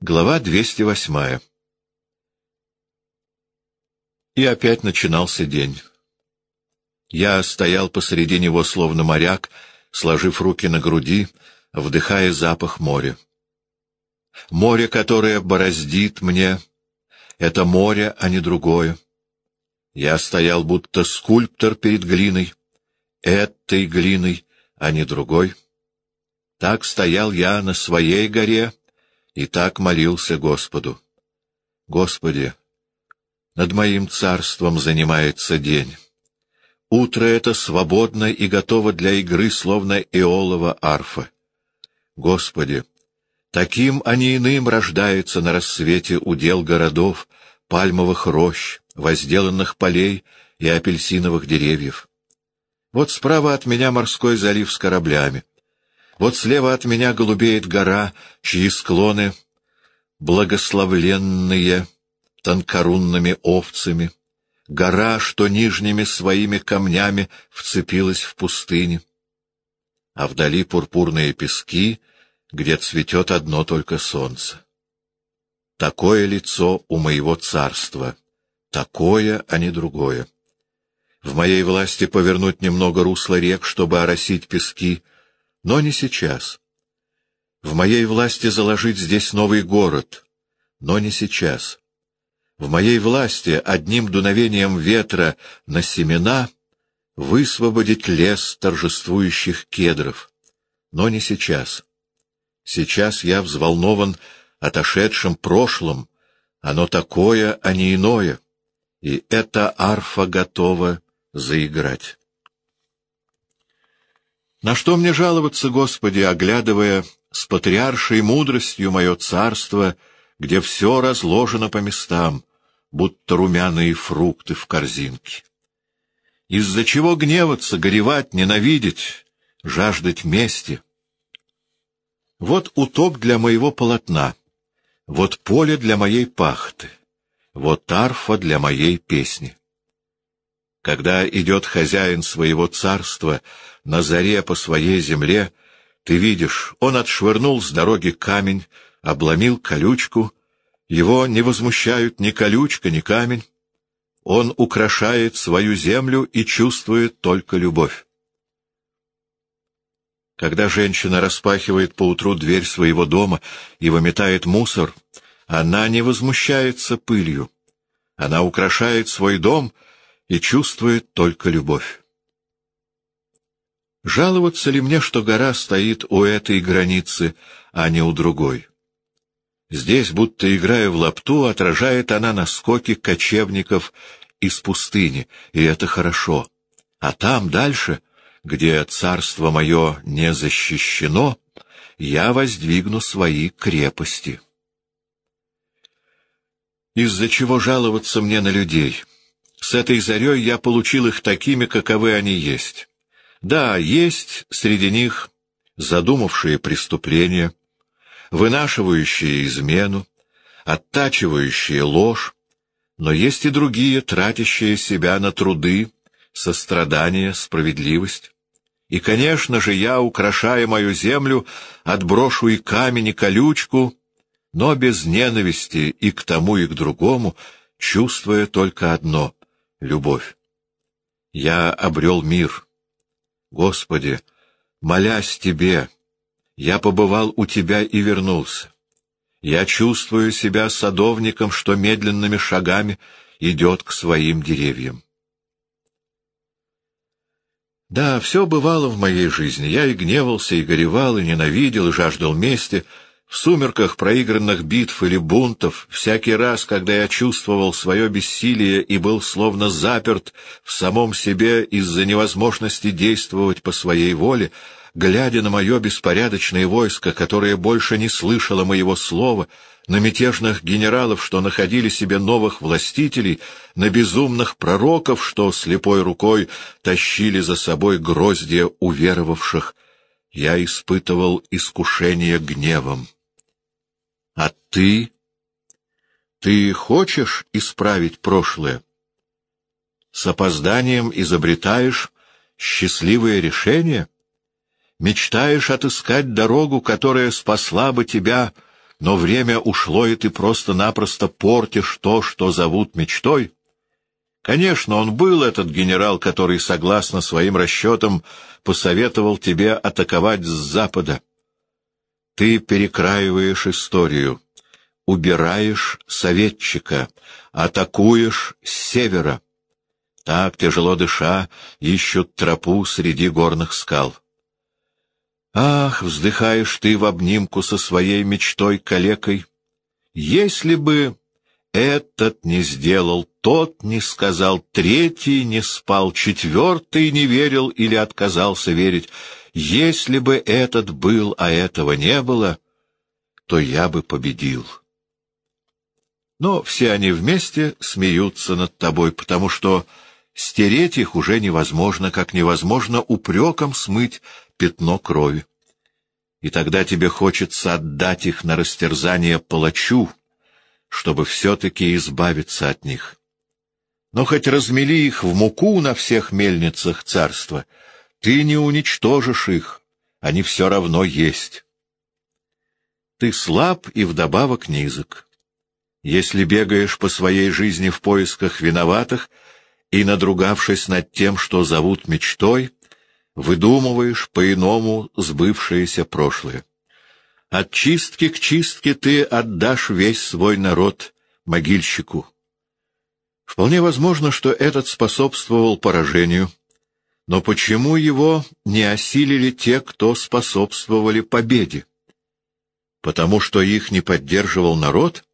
Глава 208 И опять начинался день. Я стоял посреди него, словно моряк, сложив руки на груди, вдыхая запах моря. Море, которое бороздит мне, — это море, а не другое. Я стоял, будто скульптор перед глиной, этой глиной, а не другой. Так стоял я на своей горе и так молился Господу. Господи, над моим царством занимается день. Утро это свободно и готово для игры, словно эолова арфа. Господи, таким, а не иным рождается на рассвете удел городов, пальмовых рощ, возделанных полей и апельсиновых деревьев. Вот справа от меня морской залив с кораблями. Вот слева от меня голубеет гора, чьи склоны благословленные тонкорунными овцами, гора, что нижними своими камнями вцепилась в пустыне, а вдали пурпурные пески, где цветет одно только солнце. Такое лицо у моего царства, такое, а не другое. В моей власти повернуть немного русла рек, чтобы оросить пески, но не сейчас. В моей власти заложить здесь новый город, но не сейчас. В моей власти одним дуновением ветра на семена высвободить лес торжествующих кедров, но не сейчас. Сейчас я взволнован отошедшим прошлым, оно такое, а не иное, и эта арфа готова заиграть. На что мне жаловаться, Господи, оглядывая с патриаршей мудростью мое царство, где все разложено по местам, будто румяные фрукты в корзинке? Из-за чего гневаться, горевать, ненавидеть, жаждать мести? Вот уток для моего полотна, вот поле для моей пахты, вот арфа для моей песни. Когда идет хозяин своего царства на заре по своей земле, ты видишь, он отшвырнул с дороги камень, обломил колючку, его не возмущают ни колючка, ни камень. Он украшает свою землю и чувствует только любовь. Когда женщина распахивает поутру дверь своего дома и выметает мусор, она не возмущается пылью. Она украшает свой дом и чувствует только любовь. Жаловаться ли мне, что гора стоит у этой границы, а не у другой? Здесь, будто играя в лапту, отражает она наскоки кочевников из пустыни, и это хорошо. А там, дальше, где царство мое не защищено, я воздвигну свои крепости. Из-за чего жаловаться мне на людей? С этой зарей я получил их такими, каковы они есть. Да, есть среди них задумавшие преступления, вынашивающие измену, оттачивающие ложь, но есть и другие, тратящие себя на труды, сострадание, справедливость. И, конечно же, я, украшая мою землю, отброшу и камень, и колючку, но без ненависти и к тому, и к другому, чувствуя только одно — любовь. Я обрел мир. Господи, молясь Тебе, я побывал у Тебя и вернулся. Я чувствую себя садовником, что медленными шагами идет к своим деревьям. Да, все бывало в моей жизни. Я и гневался, и горевал, и ненавидел, и жаждал мести. В сумерках проигранных битв или бунтов, всякий раз, когда я чувствовал свое бессилие и был словно заперт в самом себе из-за невозможности действовать по своей воле, глядя на мое беспорядочное войско, которое больше не слышало моего слова, на мятежных генералов, что находили себе новых властителей, на безумных пророков, что слепой рукой тащили за собой гроздья уверовавших, я испытывал искушение гневом. А ты? Ты хочешь исправить прошлое? С опозданием изобретаешь счастливое решение? Мечтаешь отыскать дорогу, которая спасла бы тебя но время ушло, и ты просто-напросто портишь то, что зовут мечтой. Конечно, он был этот генерал, который, согласно своим расчетам, посоветовал тебе атаковать с запада. Ты перекраиваешь историю, убираешь советчика, атакуешь с севера. Так, тяжело дыша, ищут тропу среди горных скал. Ах, вздыхаешь ты в обнимку со своей мечтой-калекой. Если бы этот не сделал, тот не сказал, третий не спал, четвертый не верил или отказался верить. Если бы этот был, а этого не было, то я бы победил. Но все они вместе смеются над тобой, потому что стереть их уже невозможно, как невозможно упреком смыть пятно крови. И тогда тебе хочется отдать их на растерзание палачу, чтобы все-таки избавиться от них. Но хоть размели их в муку на всех мельницах царства, ты не уничтожишь их, они все равно есть. Ты слаб и вдобавок низок. Если бегаешь по своей жизни в поисках виноватых и, надругавшись над тем, что зовут мечтой, выдумываешь по-иному сбывшееся прошлое. От чистки к чистке ты отдашь весь свой народ могильщику. Вполне возможно, что этот способствовал поражению, но почему его не осилили те, кто способствовали победе? Потому что их не поддерживал народ?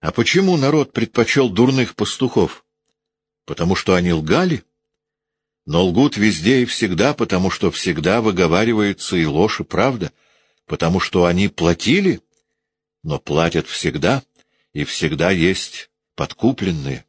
А почему народ предпочел дурных пастухов? Потому что они лгали? Но лгут везде и всегда, потому что всегда выговаривается и ложь, и правда, потому что они платили, но платят всегда, и всегда есть подкупленные.